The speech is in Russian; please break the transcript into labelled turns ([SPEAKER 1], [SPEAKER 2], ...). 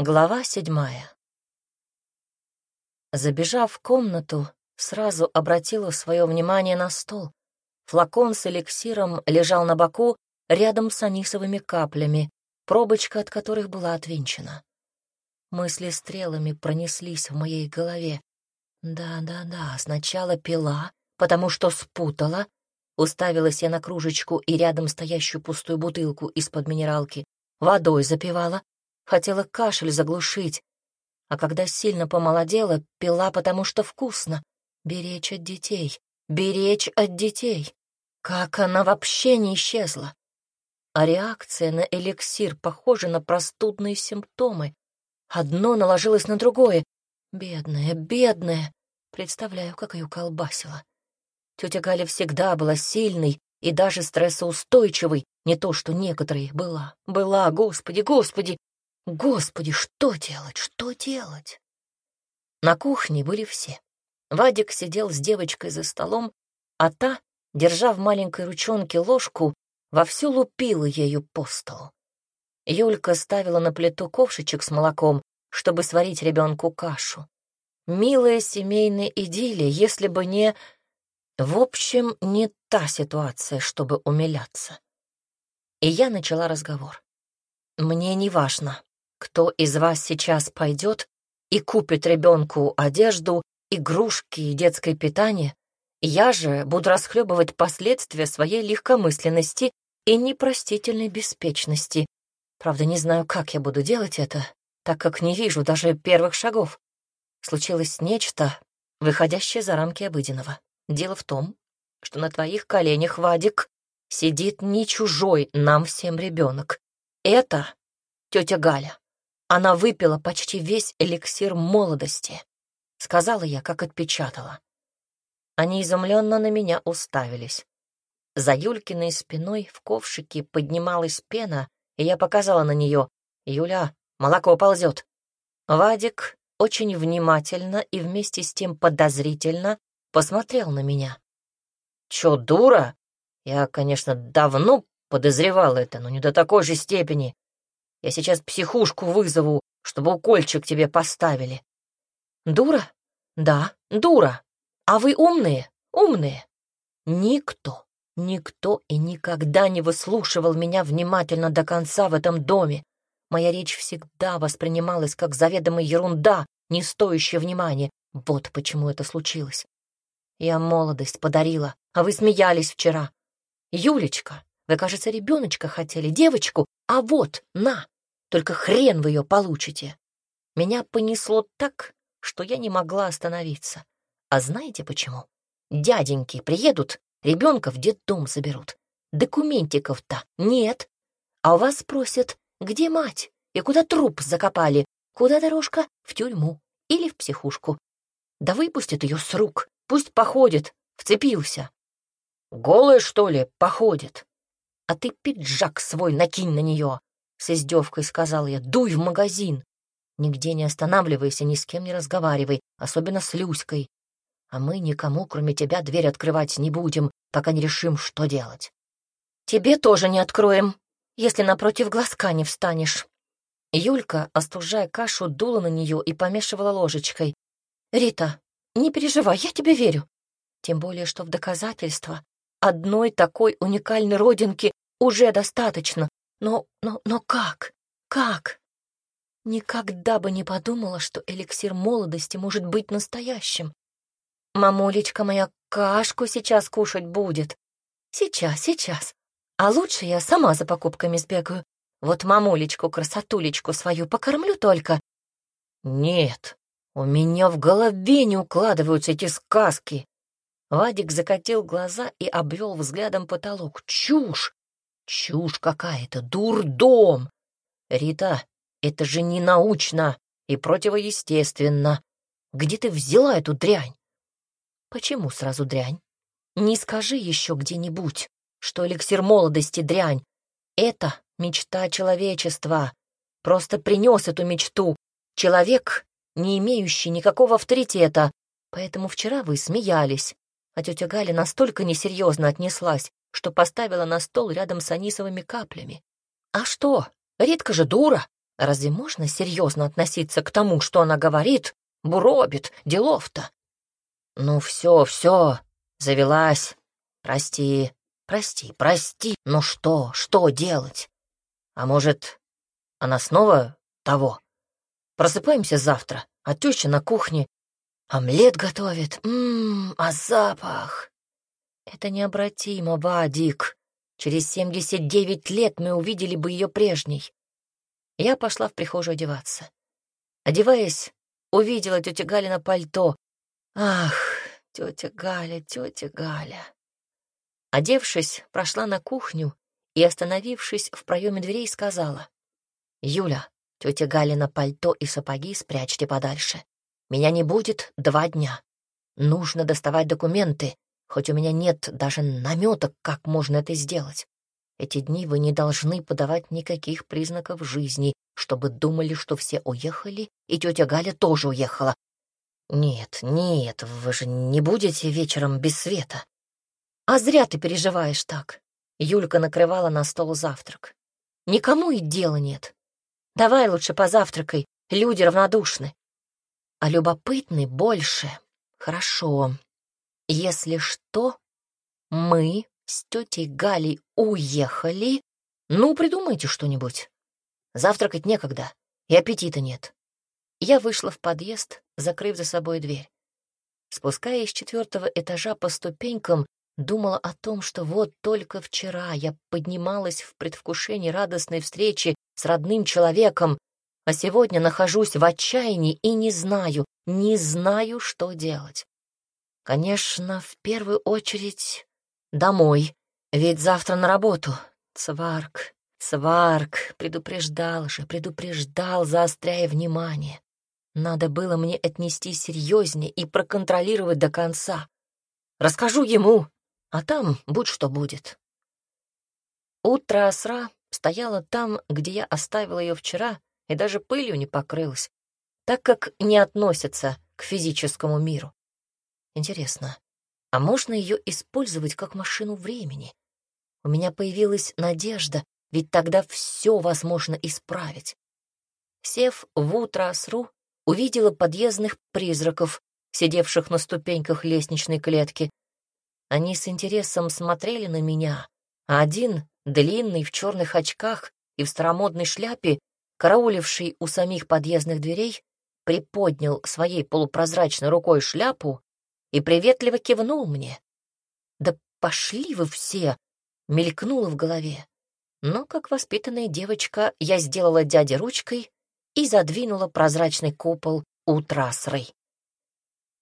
[SPEAKER 1] Глава седьмая. Забежав в комнату, сразу обратила свое внимание на стол. Флакон с эликсиром лежал на боку рядом с анисовыми каплями, пробочка от которых была отвинчена. Мысли стрелами пронеслись в моей голове. Да-да-да, сначала пила, потому что спутала. Уставилась я на кружечку и рядом стоящую пустую бутылку из-под минералки. Водой запивала, хотела кашель заглушить, а когда сильно помолодела, пила, потому что вкусно. Беречь от детей, беречь от детей. Как она вообще не исчезла? А реакция на эликсир похожа на простудные симптомы. Одно наложилось на другое. Бедная, бедная. Представляю, как ее колбасила. Тетя Галя всегда была сильной и даже стрессоустойчивой, не то что некоторые была. Была, господи, господи, Господи, что делать, что делать? На кухне были все. Вадик сидел с девочкой за столом, а та, держа в маленькой ручонке ложку, вовсю лупила ею по столу. Юлька ставила на плиту ковшичек с молоком, чтобы сварить ребенку кашу. Милая семейная идиллия, если бы не... В общем, не та ситуация, чтобы умиляться. И я начала разговор. Мне не важно, кто из вас сейчас пойдет и купит ребенку одежду, игрушки и детское питание, я же буду расхлебывать последствия своей легкомысленности и непростительной беспечности. Правда, не знаю, как я буду делать это, так как не вижу даже первых шагов. Случилось нечто, выходящее за рамки обыденного. Дело в том, что на твоих коленях, Вадик, сидит не чужой нам всем ребенок. Это тетя Галя. Она выпила почти весь эликсир молодости. Сказала я, как отпечатала. Они изумленно на меня уставились. За Юлькиной спиной в ковшике поднималась пена, и я показала на нее. «Юля, молоко ползет». Вадик очень внимательно и вместе с тем подозрительно посмотрел на меня. «Чё, дура? Я, конечно, давно подозревал это, но не до такой же степени. Я сейчас психушку вызову, чтобы укольчик тебе поставили. Дура? Да, дура. А вы умные? Умные. Никто, никто и никогда не выслушивал меня внимательно до конца в этом доме. Моя речь всегда воспринималась как заведомая ерунда, не стоящая внимания. Вот почему это случилось. Я молодость подарила, а вы смеялись вчера. Юлечка, вы, кажется, ребеночка хотели, девочку, а вот, на, только хрен вы ее получите. Меня понесло так, что я не могла остановиться. А знаете почему? Дяденьки приедут, ребенка в детдом заберут. Документиков-то нет. А у вас спросят, где мать и куда труп закопали, куда дорожка в тюрьму или в психушку. Да выпустят ее с рук, пусть походит, вцепился. Голая, что ли, походит? А ты пиджак свой накинь на нее, с издевкой сказал я, дуй в магазин. Нигде не останавливайся, ни с кем не разговаривай, особенно с Люськой. А мы никому, кроме тебя, дверь открывать не будем, пока не решим, что делать. Тебе тоже не откроем, если напротив глазка не встанешь. Юлька, остужая кашу, дула на нее и помешивала ложечкой. «Рита, не переживай, я тебе верю. Тем более, что в доказательство одной такой уникальной родинки уже достаточно. Но, но, но как? Как? Никогда бы не подумала, что эликсир молодости может быть настоящим. Мамулечка моя кашку сейчас кушать будет. Сейчас, сейчас. А лучше я сама за покупками сбегаю. Вот мамулечку, красотулечку свою покормлю только. Нет, у меня в голове не укладываются эти сказки. Вадик закатил глаза и обвел взглядом потолок. Чушь! Чушь какая-то, дурдом! Рита, это же не научно и противоестественно. Где ты взяла эту дрянь? Почему сразу дрянь? Не скажи еще где-нибудь, что эликсир молодости дрянь. Это мечта человечества. Просто принес эту мечту. Человек, не имеющий никакого авторитета. Поэтому вчера вы смеялись. А тетя Галя настолько несерьезно отнеслась, что поставила на стол рядом с анисовыми каплями. А что? Редко же дура. Разве можно серьезно относиться к тому, что она говорит? Буробит, делов-то. Ну все, все, завелась. Прости, прости, прости. Ну что, что делать? А может, она снова того? Просыпаемся завтра, а теща на кухне омлет готовит. Ммм, а запах? Это необратимо, Вадик. Через семьдесят девять лет мы увидели бы ее прежней. Я пошла в прихожую одеваться. Одеваясь, увидела тетя Галя пальто. Ах, тетя Галя, тетя Галя. Одевшись, прошла на кухню и, остановившись в проеме дверей, сказала. «Юля, тетя Галина пальто и сапоги спрячьте подальше. Меня не будет два дня. Нужно доставать документы, хоть у меня нет даже намета, как можно это сделать. Эти дни вы не должны подавать никаких признаков жизни, чтобы думали, что все уехали, и тетя Галя тоже уехала. Нет, нет, вы же не будете вечером без света. А зря ты переживаешь так. Юлька накрывала на стол завтрак. Никому и дела нет. Давай лучше позавтракай, люди равнодушны. А любопытный больше. Хорошо. Если что, мы с тетей Галей уехали, ну, придумайте что-нибудь. Завтракать некогда, и аппетита нет. Я вышла в подъезд, закрыв за собой дверь. Спускаясь с четвертого этажа по ступенькам, думала о том, что вот только вчера я поднималась в предвкушении радостной встречи с родным человеком, а сегодня нахожусь в отчаянии и не знаю, не знаю, что делать. Конечно, в первую очередь Домой, ведь завтра на работу. Сварк, сварк, предупреждал же, предупреждал, заостряя внимание. Надо было мне отнести серьезнее и проконтролировать до конца. Расскажу ему, а там будь что будет. Утро Асра стояла там, где я оставила ее вчера, и даже пылью не покрылась, так как не относится к физическому миру. Интересно, а можно ее использовать как машину времени. У меня появилась надежда, ведь тогда все возможно исправить. Сев в утро сру, увидела подъездных призраков, сидевших на ступеньках лестничной клетки. Они с интересом смотрели на меня, а один, длинный, в черных очках и в старомодной шляпе, карауливший у самих подъездных дверей, приподнял своей полупрозрачной рукой шляпу и приветливо кивнул мне. «Да пошли вы все!» — мелькнуло в голове. Но, как воспитанная девочка, я сделала дяде ручкой и задвинула прозрачный купол у трасрой.